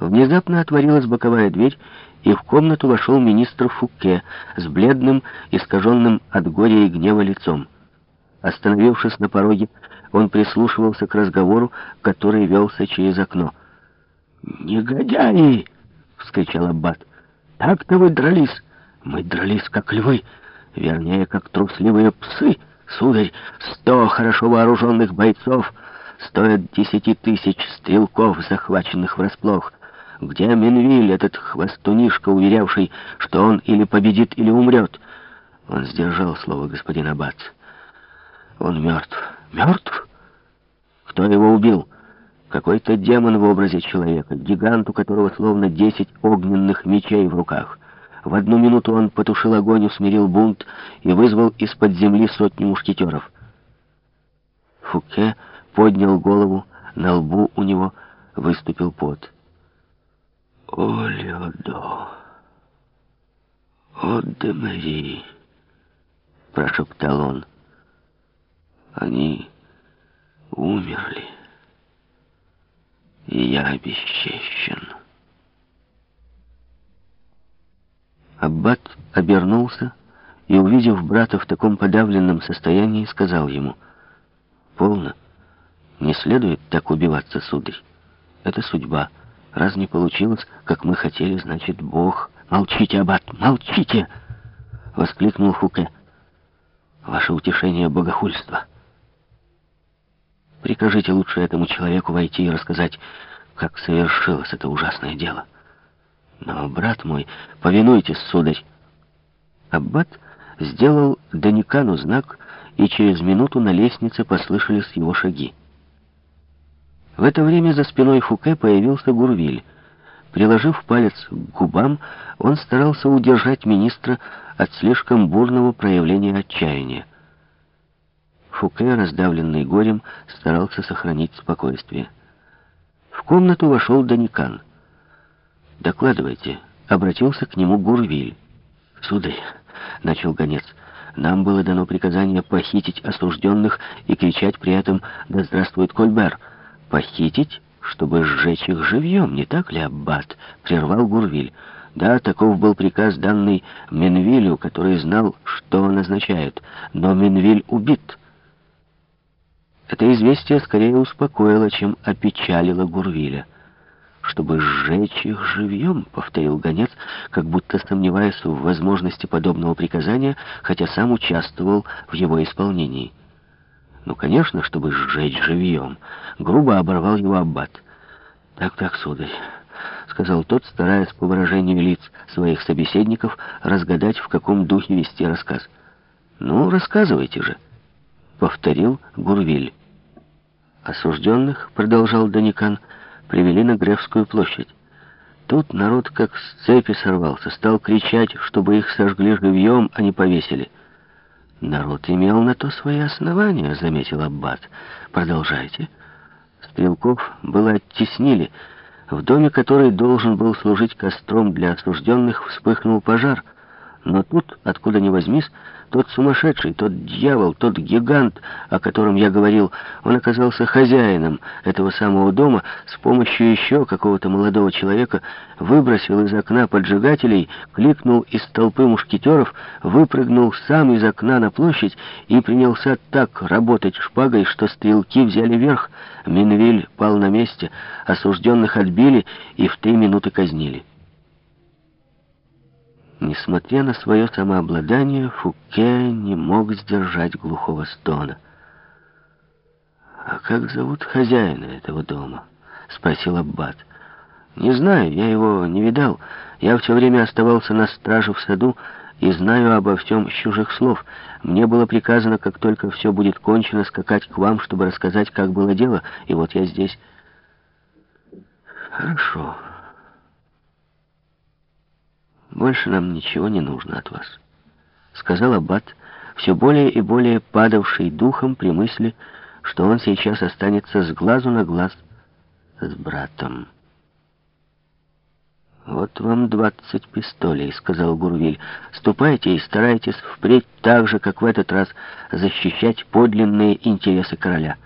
Внезапно отворилась боковая дверь, и в комнату вошел министр Фуке с бледным, искаженным от горя и гнева лицом. Остановившись на пороге, он прислушивался к разговору, который велся через окно. «Негодяи!» — вскричал Аббат. «Так-то вы дрались! Мы дрались, как львы, вернее, как трусливые псы, сударь, сто хорошо вооруженных бойцов» стоят десяти тысяч стрелков, захваченных врасплох. Где Менвиль, этот хвостунишка, уверявший, что он или победит, или умрет? Он сдержал слово господин Аббат. Он мертв. Мертв? Кто его убил? Какой-то демон в образе человека, гигант, у которого словно десять огненных мечей в руках. В одну минуту он потушил огонь, усмирил бунт и вызвал из-под земли сотню мушкетеров. Фуке поднял голову, на лбу у него выступил пот. «О, Леодо! О, Демери!» — прошептал он. «Они умерли, и я обесчещен». Аббат обернулся и, увидев брата в таком подавленном состоянии, сказал ему, «Полно, не следует так убиваться, сударь. Это судьба». Раз не получилось, как мы хотели, значит, Бог... Молчите, аббат, молчите! Воскликнул Фуке. Ваше утешение — богохульство. Прикажите лучше этому человеку войти и рассказать, как совершилось это ужасное дело. Но, брат мой, повинуйтесь, сударь. Аббат сделал Даникану знак, и через минуту на лестнице послышались его шаги. В это время за спиной Фуке появился Гурвиль. Приложив палец к губам, он старался удержать министра от слишком бурного проявления отчаяния. Фуке, раздавленный горем, старался сохранить спокойствие. В комнату вошел Даникан. «Докладывайте», — обратился к нему Гурвиль. «Сударь», — начал гонец, — «нам было дано приказание похитить осужденных и кричать при этом «Да здравствует Кольбер!» «Похитить, чтобы сжечь их живьем, не так ли, Аббат?» — прервал Гурвиль. «Да, таков был приказ, данный Менвилю, который знал, что он означает. Но Менвиль убит». Это известие скорее успокоило, чем опечалило Гурвиля. «Чтобы сжечь их живьем», — повторил гонец, как будто сомневаясь в возможности подобного приказания, хотя сам участвовал в его исполнении. Ну, конечно, чтобы сжечь живьем. Грубо оборвал его аббат. «Так-так, сударь», — сказал тот, стараясь по выражению лиц своих собеседников разгадать, в каком духе вести рассказ. «Ну, рассказывайте же», — повторил Гурвиль. «Осужденных», — продолжал Даникан, — «привели на Гревскую площадь. Тут народ как с цепи сорвался, стал кричать, чтобы их сожгли живьем, а не повесили». «Народ имел на то свои основания», — заметил Аббат. «Продолжайте». Стрелков было оттеснили. В доме, который должен был служить костром для осужденных, вспыхнул пожар — но тут, откуда ни возьмись, тот сумасшедший, тот дьявол, тот гигант, о котором я говорил, он оказался хозяином этого самого дома, с помощью еще какого-то молодого человека выбросил из окна поджигателей, кликнул из толпы мушкетеров, выпрыгнул сам из окна на площадь и принялся так работать шпагой, что стрелки взяли верх. Минвиль пал на месте, осужденных отбили и в три минуты казнили. Несмотря на свое самообладание, Фуке не мог сдержать глухого стона. «А как зовут хозяина этого дома?» — спросил Аббат. «Не знаю, я его не видал. Я все время оставался на страже в саду и знаю обо всем с чужих слов. Мне было приказано, как только все будет кончено, скакать к вам, чтобы рассказать, как было дело, и вот я здесь». «Хорошо». «Больше нам ничего не нужно от вас», — сказал Аббат, все более и более падавший духом при мысли, что он сейчас останется с глазу на глаз с братом. «Вот вам двадцать пистолей», — сказал Гурвиль. «Ступайте и старайтесь впредь так же, как в этот раз, защищать подлинные интересы короля».